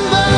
remember